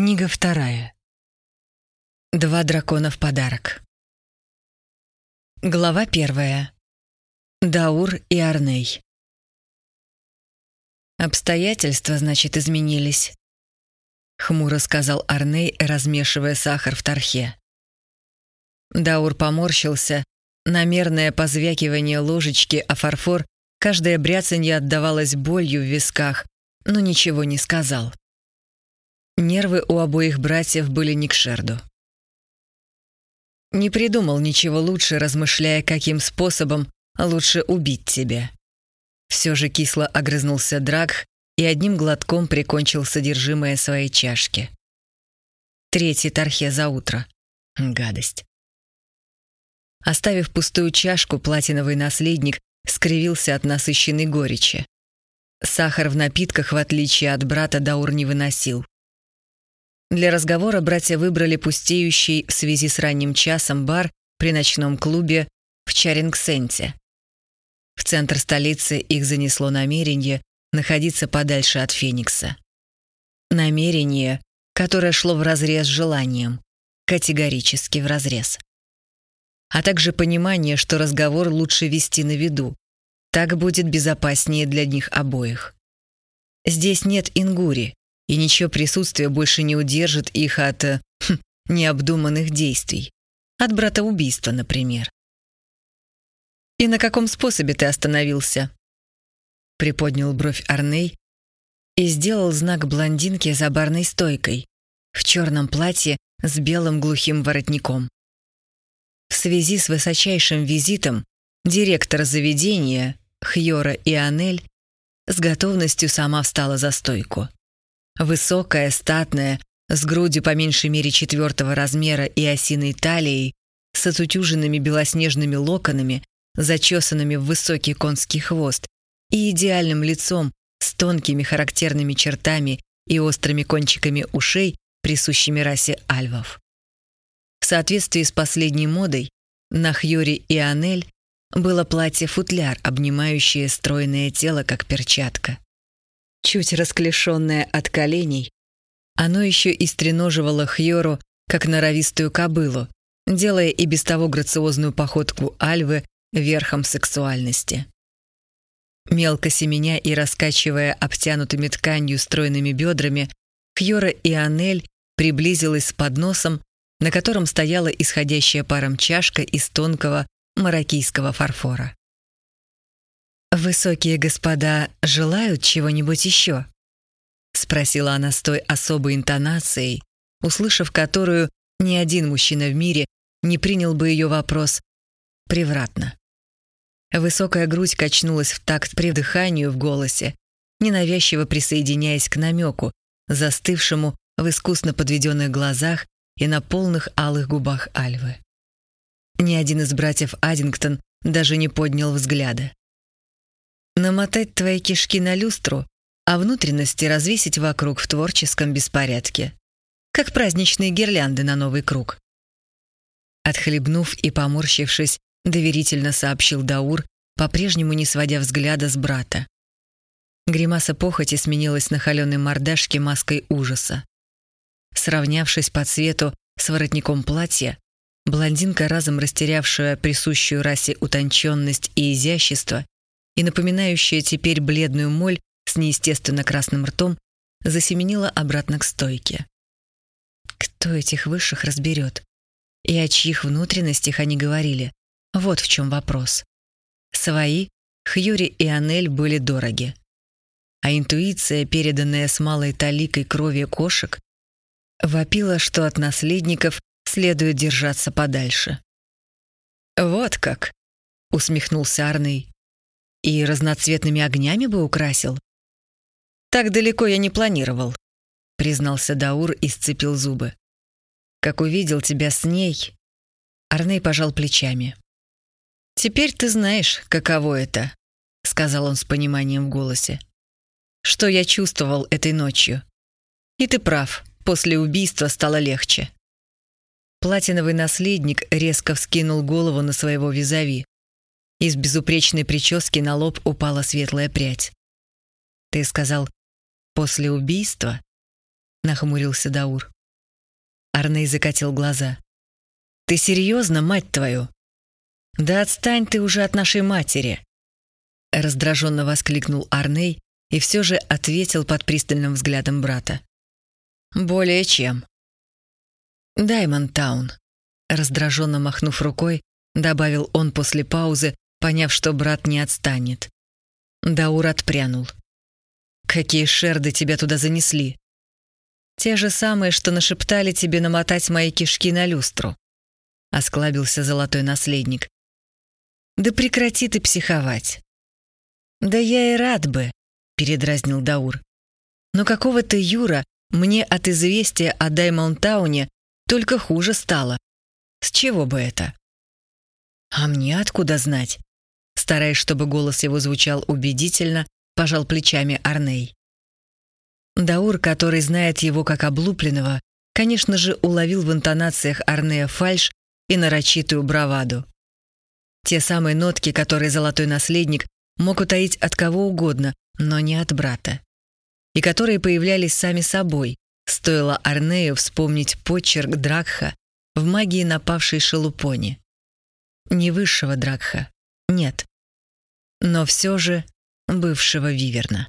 Книга вторая. Два дракона в подарок. Глава первая. Даур и Арней. «Обстоятельства, значит, изменились», — хмуро сказал Арней, размешивая сахар в тархе. Даур поморщился. Намерное позвякивание ложечки о фарфор, каждое бряцанье отдавалось болью в висках, но ничего не сказал. Нервы у обоих братьев были не к шерду. Не придумал ничего лучше, размышляя, каким способом лучше убить тебя. Все же кисло огрызнулся Драк и одним глотком прикончил содержимое своей чашки. Третий тархе за утро. Гадость. Оставив пустую чашку, платиновый наследник скривился от насыщенной горечи. Сахар в напитках, в отличие от брата, Даур не выносил. Для разговора братья выбрали пустеющий в связи с ранним часом бар при ночном клубе в Чарингсенте. В центр столицы их занесло намерение находиться подальше от Феникса. Намерение, которое шло вразрез с желанием, категорически вразрез. А также понимание, что разговор лучше вести на виду. Так будет безопаснее для них обоих. Здесь нет ингури, и ничего присутствия больше не удержит их от э, хм, необдуманных действий. От брата убийства, например. «И на каком способе ты остановился?» Приподнял бровь Арней и сделал знак блондинке за барной стойкой в черном платье с белым глухим воротником. В связи с высочайшим визитом директор заведения Хьора Анель с готовностью сама встала за стойку. Высокая, статная, с грудью по меньшей мере четвертого размера и осиной талией, с отутюженными белоснежными локонами, зачесанными в высокий конский хвост, и идеальным лицом с тонкими характерными чертами и острыми кончиками ушей, присущими расе альвов. В соответствии с последней модой, на Хьюри и Анель было платье-футляр, обнимающее стройное тело, как перчатка. Чуть расклешенное от коленей, оно еще и стреноживало Хьору, как норовистую кобылу, делая и без того грациозную походку Альвы верхом сексуальности. Мелко семеня и раскачивая обтянутыми тканью стройными бедрами, Хьора и Анель приблизилась с подносом, на котором стояла исходящая паром чашка из тонкого мароккийского фарфора. «Высокие господа желают чего-нибудь еще?» — спросила она с той особой интонацией, услышав которую ни один мужчина в мире не принял бы ее вопрос превратно. Высокая грудь качнулась в такт при вдыханию в голосе, ненавязчиво присоединяясь к намеку, застывшему в искусно подведенных глазах и на полных алых губах Альвы. Ни один из братьев Аддингтон даже не поднял взгляда намотать твои кишки на люстру, а внутренности развесить вокруг в творческом беспорядке, как праздничные гирлянды на новый круг. Отхлебнув и поморщившись, доверительно сообщил Даур, по-прежнему не сводя взгляда с брата. Гримаса похоти сменилась на холеной мордашке маской ужаса. Сравнявшись по цвету с воротником платья, блондинка, разом растерявшая присущую расе утонченность и изящество, и напоминающая теперь бледную моль с неестественно красным ртом, засеменила обратно к стойке. Кто этих высших разберет? И о чьих внутренностях они говорили? Вот в чем вопрос. Свои, Хьюри и Анель были дороги. А интуиция, переданная с малой таликой крови кошек, вопила, что от наследников следует держаться подальше. «Вот как!» — усмехнулся Арней. И разноцветными огнями бы украсил. Так далеко я не планировал, признался Даур и сцепил зубы. Как увидел тебя с ней, Арней пожал плечами. Теперь ты знаешь, каково это, сказал он с пониманием в голосе. Что я чувствовал этой ночью. И ты прав, после убийства стало легче. Платиновый наследник резко вскинул голову на своего визави. Из безупречной прически на лоб упала светлая прядь. «Ты сказал, после убийства?» — нахмурился Даур. Арней закатил глаза. «Ты серьезно, мать твою?» «Да отстань ты уже от нашей матери!» Раздраженно воскликнул Арней и все же ответил под пристальным взглядом брата. «Более чем». «Даймонд-таун», раздраженно махнув рукой, добавил он после паузы, поняв, что брат не отстанет. Даур отпрянул. «Какие шерды тебя туда занесли?» «Те же самые, что нашептали тебе намотать мои кишки на люстру», — осклабился золотой наследник. «Да прекрати ты психовать». «Да я и рад бы», — передразнил Даур. «Но какого ты, Юра, мне от известия о Даймонтауне только хуже стало. С чего бы это?» «А мне откуда знать?» Стараясь, чтобы голос его звучал убедительно, пожал плечами Арней. Даур, который знает его как облупленного, конечно же, уловил в интонациях Арнея фальш и нарочитую браваду. Те самые нотки, которые золотой наследник мог утаить от кого угодно, но не от брата. И которые появлялись сами собой, стоило Арнею вспомнить почерк Дракха в магии напавшей шелупони. Не высшего Дракха, нет. Но все же бывшего Виверна.